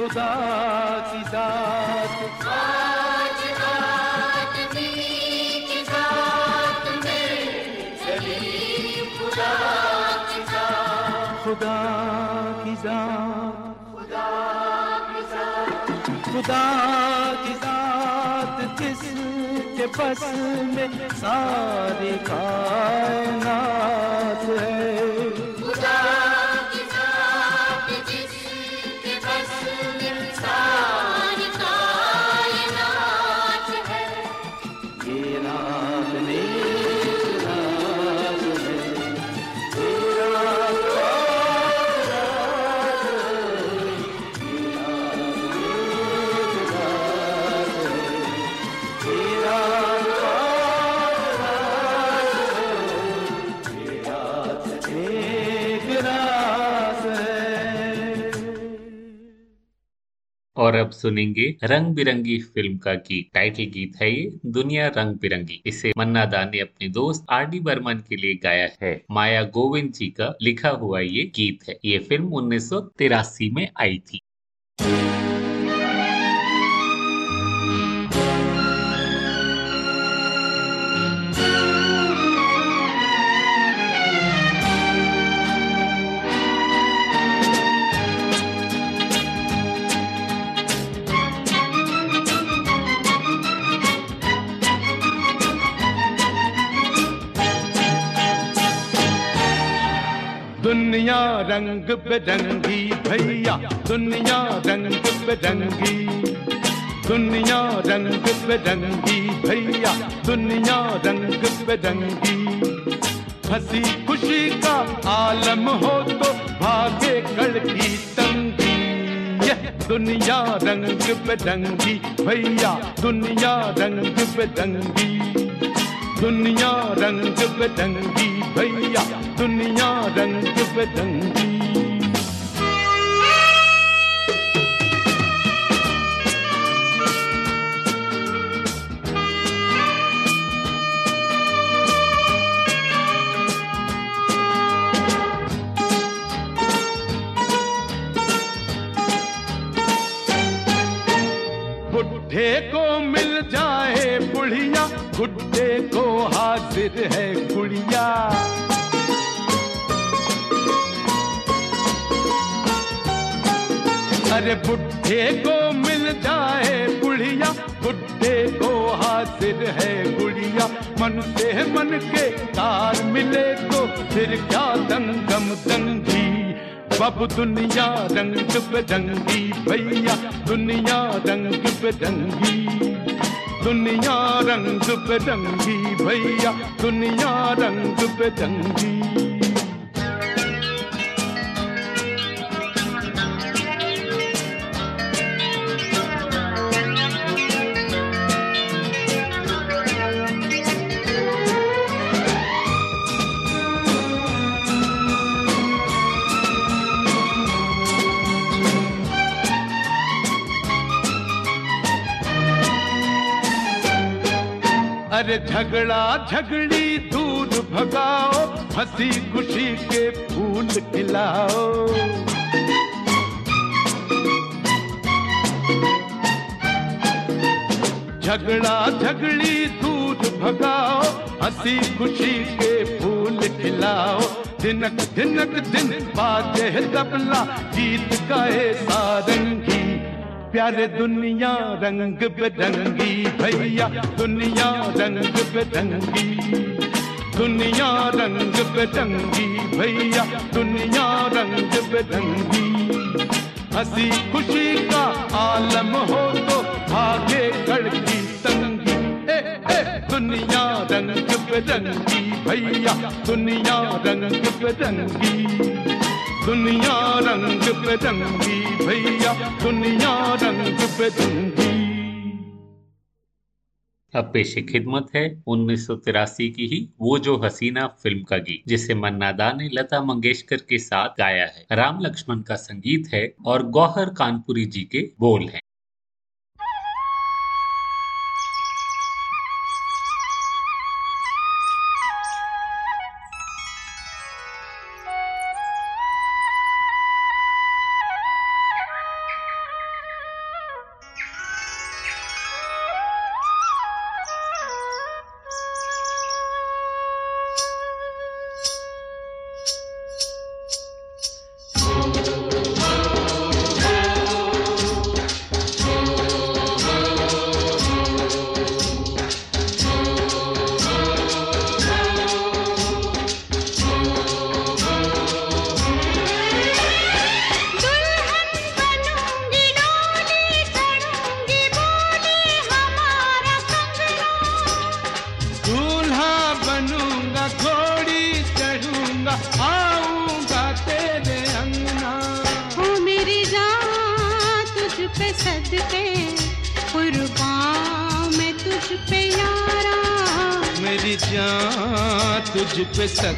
खुदा की जात खुदा की जात खुदा की जात। खुदा की जात जिसके बस में सारी कायनात है। सुनेंगे रंग बिरंगी फ़िल्म का गीत। टाइटल गीत है ये, दुनिया रंग बिरंगी इसे मन्ना दा ने अपने दोस्त आर डी बर्मन के लिए गाया है। माया गोविंद जी का लिखा हुआ ये गीत है। ये फ़िल्म उन्नीस सौ तिरासी में आई थी। दुनिया रंग बिरंगी भैया, दुनिया रंग बिरंगी। दुनिया रंग बिरंगी भैया, दुनिया रंग बिरंगी। हँसी खुशी का आलम हो तो भागे कड़ की तंगी। यह दुनिया रंग बिरंगी भैया, दुनिया रंग बिरंगी। दुनिया रंग बदंगी भैया दुनिया रंग बिरंगी बुढ़े को मिल जाए बुढ़िया बुढ़े को हाजिर है गुड़िया। अरे बुढ़े को मिल जाए बुढ़िया बुढ़े को हाजिर है गुड़िया। मन से मन के तार मिले तो फिर क्या दंगम दंगी? बब दुनिया रंग बिरंगी भैया, दुनिया रंग बिरंगी दुनिया रंग बिरंगी भैया, दुनिया रंग बिरंगी अरे झगड़ा झगड़ी दूर भगाओ, हँसी खुशी के फूल खिलाओ। झगड़ा झगड़ी दूर भगाओ, हँसी खुशी के फूल खिलाओ। दिनक दिनक दिन बाजे तबला गीत गाए सारंगी। प्यारे दुनिया रंग बिरंगी भैया। दुनिया रंग बिरंगी। दुनिया रंग बिरंगी भैया। दुनिया रंग बिरंगी। हँसी खुशी का आलम हो तो भागे कड़की तंगी। ए, ए, दुनिया रंग बिरंगी भैया। दुनिया रंग बिरंगी। दुनिया रंग बिरंगी भैया, दुनिया रंग बिरंगी अब पेशे खिदमत है उन्नीस सौ तिरासी की ही, वो जो हसीना फ़िल्म का गीत, जिसे मन्ना दा ने लता मंगेशकर के साथ गाया है। राम लक्ष्मण का संगीत है और गौहर कानपुरी जी के बोल हैं।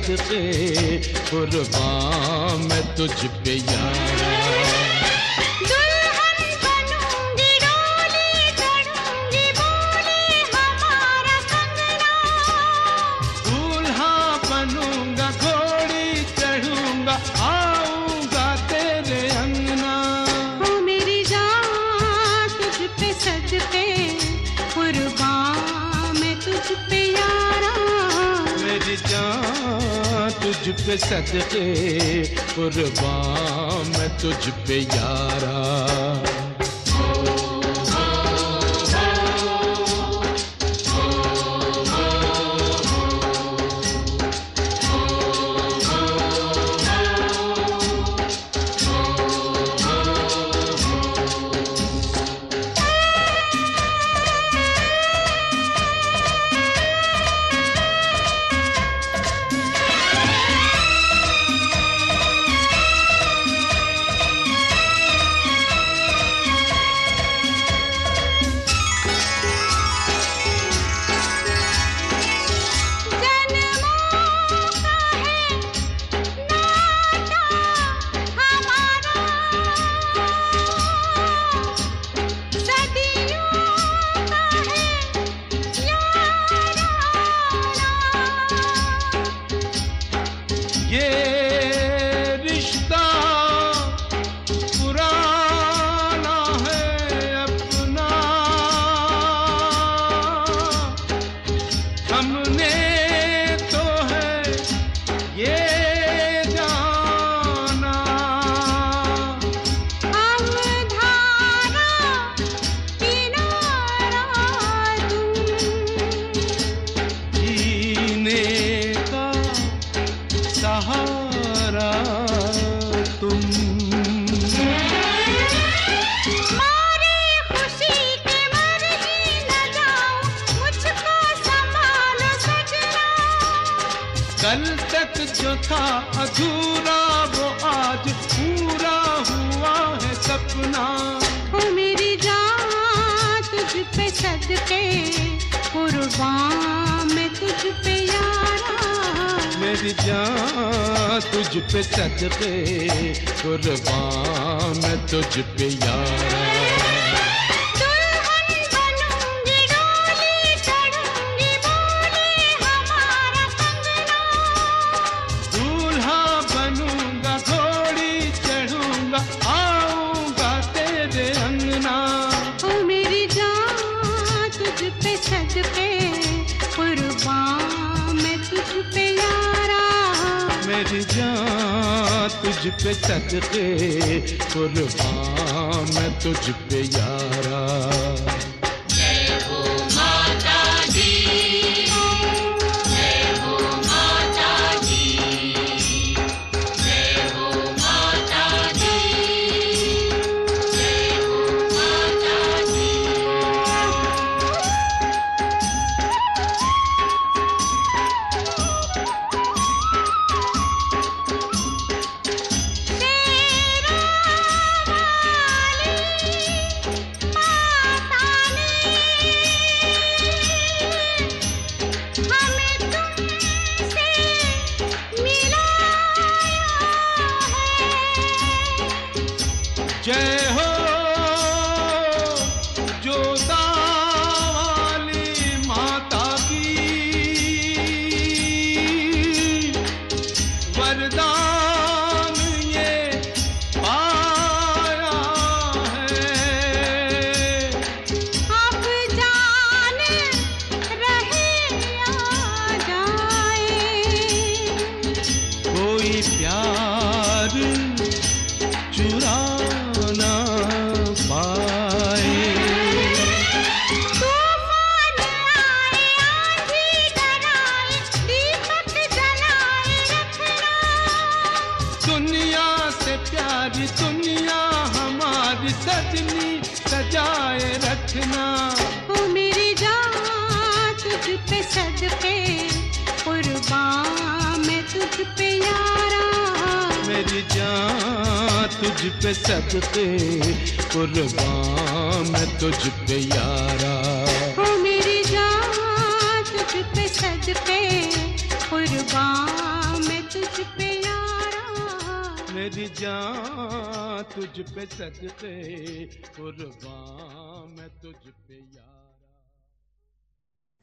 सदके कुर्बान मैं तुझ पे कुर्बान मैं तुझ पे यारा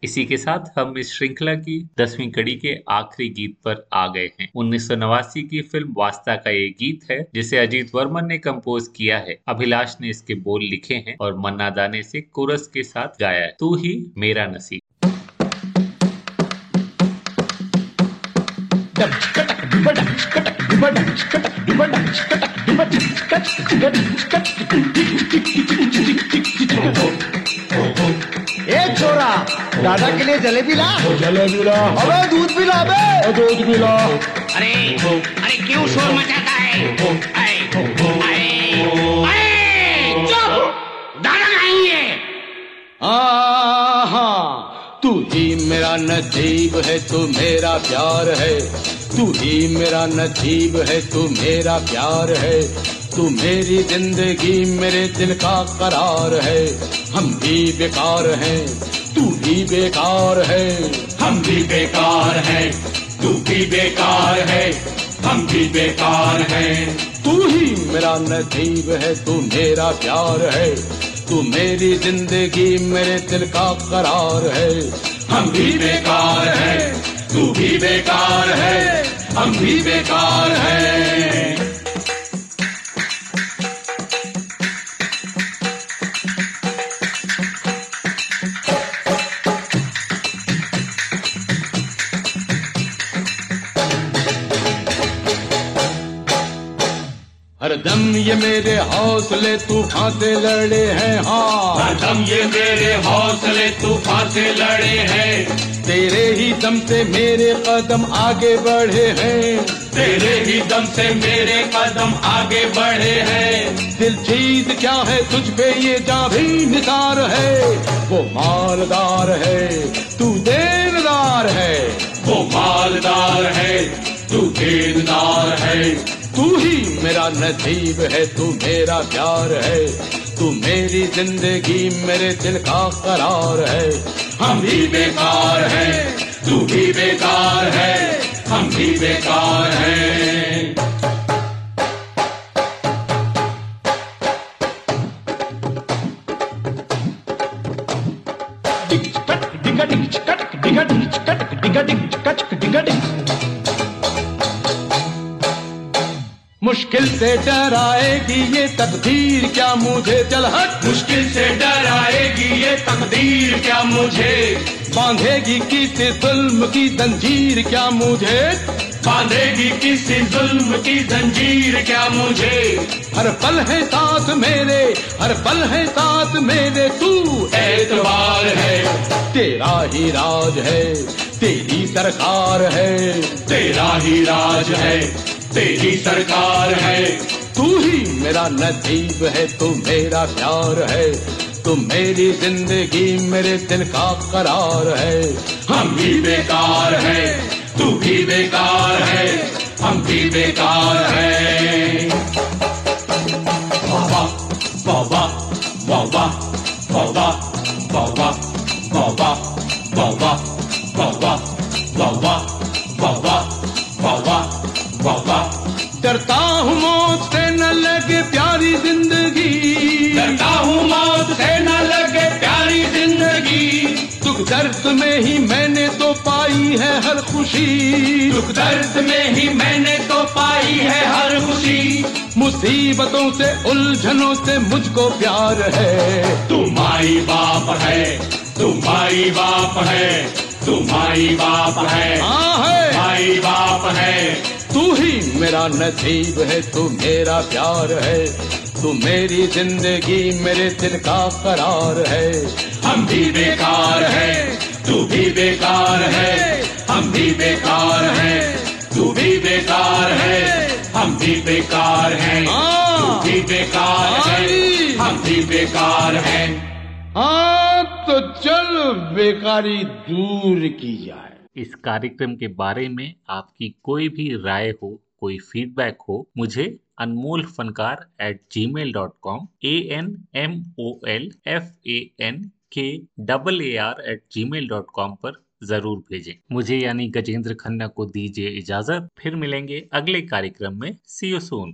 इसी के साथ हम इस श्रृंखला की दसवीं कड़ी के आखिरी गीत पर आ गए हैं उन्नीस सौ नवासी की फ़िल्म वास्ता का ये गीत है जिसे अजीत वर्मन ने कंपोज किया है अभिलाष ने इसके बोल लिखे हैं और मन्ना दा ने इसे कोरस के साथ गाया है तू ही मेरा नसीब दादा के लिए जलेबी ला जलेबी ला अबे दूध भी ला बे दूध भी ला अरे अरे क्यों शोर मचाता है? अरे, अरे, चुप। दादा नहीं है हाँ तू ही मेरा नजीब है तू मेरा प्यार है। तू ही मेरा नजीब है तू मेरा प्यार है। तू मेरी ज़िंदगी मेरे दिल का करार है। हम भी बेकार हैं। तू भी बेकार है। हम भी बेकार है। तू भी बेकार है। हम भी बेकार है। तू ही मेरा नजीब है। तू मेरा प्यार है। तू मेरी ज़िंदगी मेरे दिल का करार है। हम भी बेकार है। तू भी बेकार है। हम भी बेकार हैं। ये मेरे हौसले तूफ़ान से लड़े हैं हाँ। हरदम ये मेरे हौसले तूफ़ान से लड़े हैं। तेरे ही दम से मेरे कदम आगे बढ़े हैं। तेरे ही दम से मेरे कदम आगे बढ़े हैं। दिल चीज़ क्या है तुझ पे ये जा भी निसार है। वो मालदार है तू देनदार है। वो मालदार है तू देनदार है। तू ही मेरा नसीब है, तू मेरा प्यार है, तू मेरी ज़िंदगी मेरे दिल का करार है। हम भी बेकार हैं, तू भी बेकार है, हम भी बेकार हैं। मुश्किल से डराएगी ये तकदीर क्या मुझे? चल हट। मुश्किल से डराएगी ये तकदीर क्या मुझे? बांधेगी किसी जुल्म की जंजीर क्या मुझे? बांधेगी किसी जुल्म की जंजीर क्या मुझे? हर पल है साथ मेरे हर पल है साथ मेरे तू एतबार है। तेरा ही राज है तेरी सरकार है। तेरा ही राज है। तेरी सरकार है। तू ही मेरा नसीब है, तू मेरा प्यार है। तू मेरी ज़िंदगी मेरे दिल का करार है। हम भी बेकार है, तू भी बेकार है। हम भी बेकार है। बाबा बाबा बाबा बाबा बाबा बाबा बाबा बाबा बाबा। ही मैंने तो पाई है हर खुशी। दुख दर्द में ही मैंने तो पाई है हर खुशी। मुसीबतों से उलझनों से मुझको प्यार है। तू माई बाप है तू माई बाप है तू माई बाप है। हाँ है। माई बाप है। तू ही मेरा नसीब है तू मेरा प्यार है। तू मेरी ज़िंदगी मेरे दिल का करार है। हम भी बेकार है। तू भी बेकार है हम भी बेकार है। तू भी बेकार है हम भी बेकार हैं। तू भी बेकार है हम भी बेकार हैं। हाँ तो चल बेकारी दूर की जाए। इस कार्यक्रम के बारे में आपकी कोई भी राय हो कोई फीडबैक हो मुझे Anmol Fankar at Gmail dot com A N M O L F A N K double A R at Gmail dot com पर ज़रूर भेजें। मुझे यानी गजेंद्र खन्ना को दीजिए इजाज़त। फिर मिलेंगे अगले कार्यक्रम में। सीओ सोन